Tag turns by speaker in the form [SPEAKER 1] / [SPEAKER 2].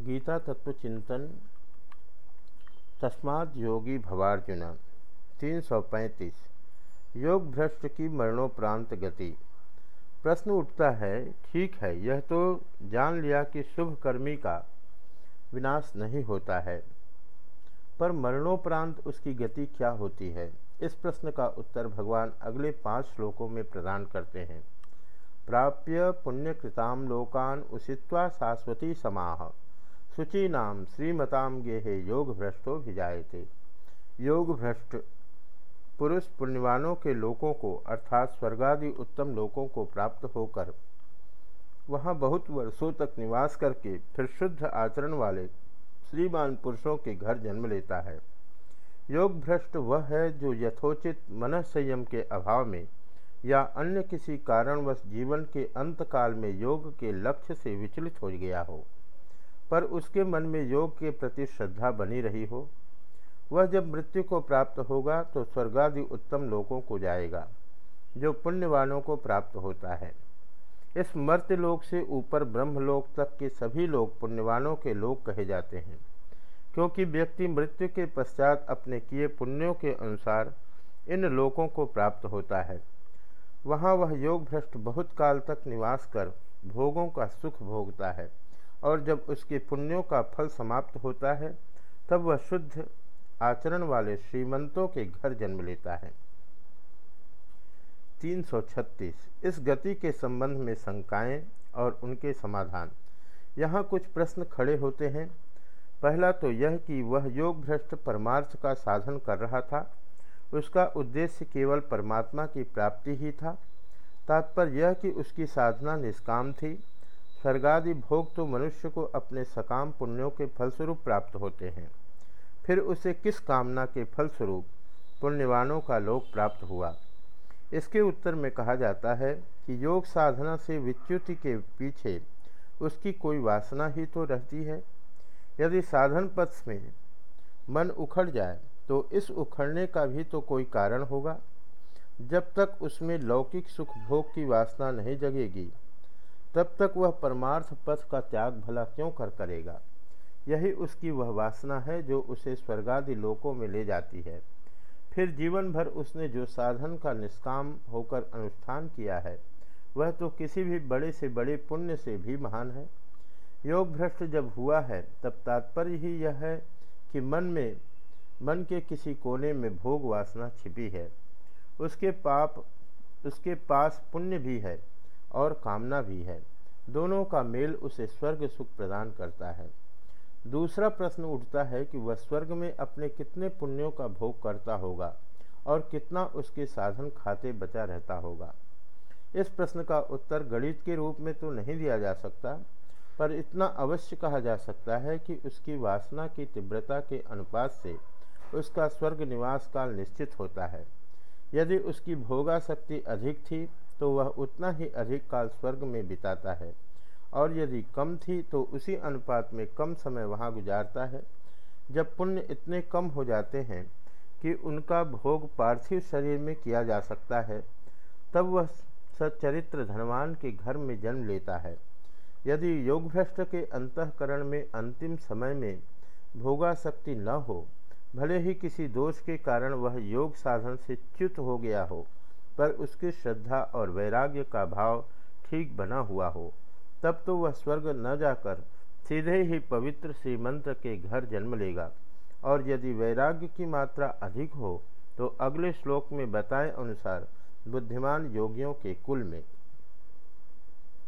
[SPEAKER 1] गीता तत्व चिंतन तस्माद योगी भवार्जुन 335 योग भ्रष्ट की मरणोपरांत गति। प्रश्न उठता है, ठीक है, यह तो जान लिया कि शुभ कर्मी का विनाश नहीं होता है, पर मरणोपरांत उसकी गति क्या होती है? इस प्रश्न का उत्तर भगवान अगले पाँच श्लोकों में प्रदान करते हैं। प्राप्य पुण्यकृताम लोकान उषित्वा शाश्वती समाह शुचीनाम श्रीमताम गेहे योग भ्रष्टो भी जाए थे योग भ्रष्ट पुरुष पुण्यवानों के लोकों को, अर्थात स्वर्गादि उत्तम लोकों को प्राप्त होकर, वहाँ बहुत वर्षों तक निवास करके फिर शुद्ध आचरण वाले श्रीमान पुरुषों के घर जन्म लेता है। योग भ्रष्ट वह है जो यथोचित मन संयम के अभाव में या अन्य किसी कारणवश जीवन के अंतकाल में योग के लक्ष्य से विचलित हो गया हो। पर उसके मन में योग के प्रति श्रद्धा बनी रही हो, वह जब मृत्यु को प्राप्त होगा तो स्वर्गादि उत्तम लोकों को जाएगा, जो पुण्यवानों को प्राप्त होता है। इस मर्त्यलोक से ऊपर ब्रह्मलोक तक के सभी लोग पुण्यवानों के लोग कहे जाते हैं, क्योंकि व्यक्ति मृत्यु के पश्चात अपने किए पुण्यों के अनुसार इन लोकों को प्राप्त होता है। वहाँ वह योग भ्रष्ट बहुत काल तक निवास कर भोगों का सुख भोगता है। और जब उसके पुण्यों का फल समाप्त होता है, तब वह शुद्ध आचरण वाले श्रीमंतों के घर जन्म लेता है। 336 इस गति के संबंध में शंकाएँ और उनके समाधान। यहाँ कुछ प्रश्न खड़े होते हैं। पहला तो यह कि वह योग भ्रष्ट परमार्थ का साधन कर रहा था। उसका उद्देश्य केवल परमात्मा की प्राप्ति ही था। तात्पर्य यह कि उसकी साधना निष्काम थी। स्वर्गादि भोग तो मनुष्य को अपने सकाम पुण्यों के फलस्वरूप प्राप्त होते हैं। फिर उसे किस कामना के फलस्वरूप पुण्यवानों का लोक प्राप्त हुआ? इसके उत्तर में कहा जाता है कि योग साधना से विच्युति के पीछे उसकी कोई वासना ही तो रहती है। यदि साधन पथ में मन उखड़ जाए तो इस उखड़ने का भी तो कोई कारण होगा। जब तक उसमें लौकिक सुख भोग की वासना नहीं जगेगी तब तक वह परमार्थ पथ का त्याग भला क्यों कर करेगा? यही उसकी वह वासना है जो उसे स्वर्गादि लोकों में ले जाती है। फिर जीवन भर उसने जो साधन का निष्काम होकर अनुष्ठान किया है, वह तो किसी भी बड़े से बड़े पुण्य से भी महान है। योग भ्रष्ट जब हुआ है, तब तात्पर्य ही यह है कि मन में, मन के किसी कोने में भोग वासना छिपी है। उसके पाप, उसके पास पुण्य भी है। और कामना भी है। दोनों का मेल उसे स्वर्ग सुख प्रदान करता है। दूसरा प्रश्न उठता है कि वह स्वर्ग में अपने कितने पुण्यों का भोग करता होगा और कितना उसके साधन खाते बचा रहता होगा। इस प्रश्न का उत्तर गणित के रूप में तो नहीं दिया जा सकता, पर इतना अवश्य कहा जा सकता है कि उसकी वासना की तीव्रता के अनुपात से उसका स्वर्ग निवास काल निश्चित होता है। यदि उसकी भोगा शक्ति अधिक थी तो वह उतना ही अधिक काल स्वर्ग में बिताता है। और यदि कम थी तो उसी अनुपात में कम समय वहाँ गुजारता है। जब पुण्य इतने कम हो जाते हैं कि उनका भोग पार्थिव शरीर में किया जा सकता है, तब वह सच्चरित्र धनवान के घर में जन्म लेता है। यदि योग भ्रष्ट के अंतकरण में अंतिम समय में भोगा शक्ति न हो, भले ही किसी दोष के कारण वह योग साधन से च्युत हो गया हो पर उसकी श्रद्धा और वैराग्य का भाव ठीक बना हुआ हो, तब तो वह स्वर्ग न जाकर सीधे ही पवित्र श्रीमंत्र के घर जन्म लेगा। और यदि वैराग्य की मात्रा अधिक हो तो अगले श्लोक में बताए अनुसार बुद्धिमान योगियों के कुल में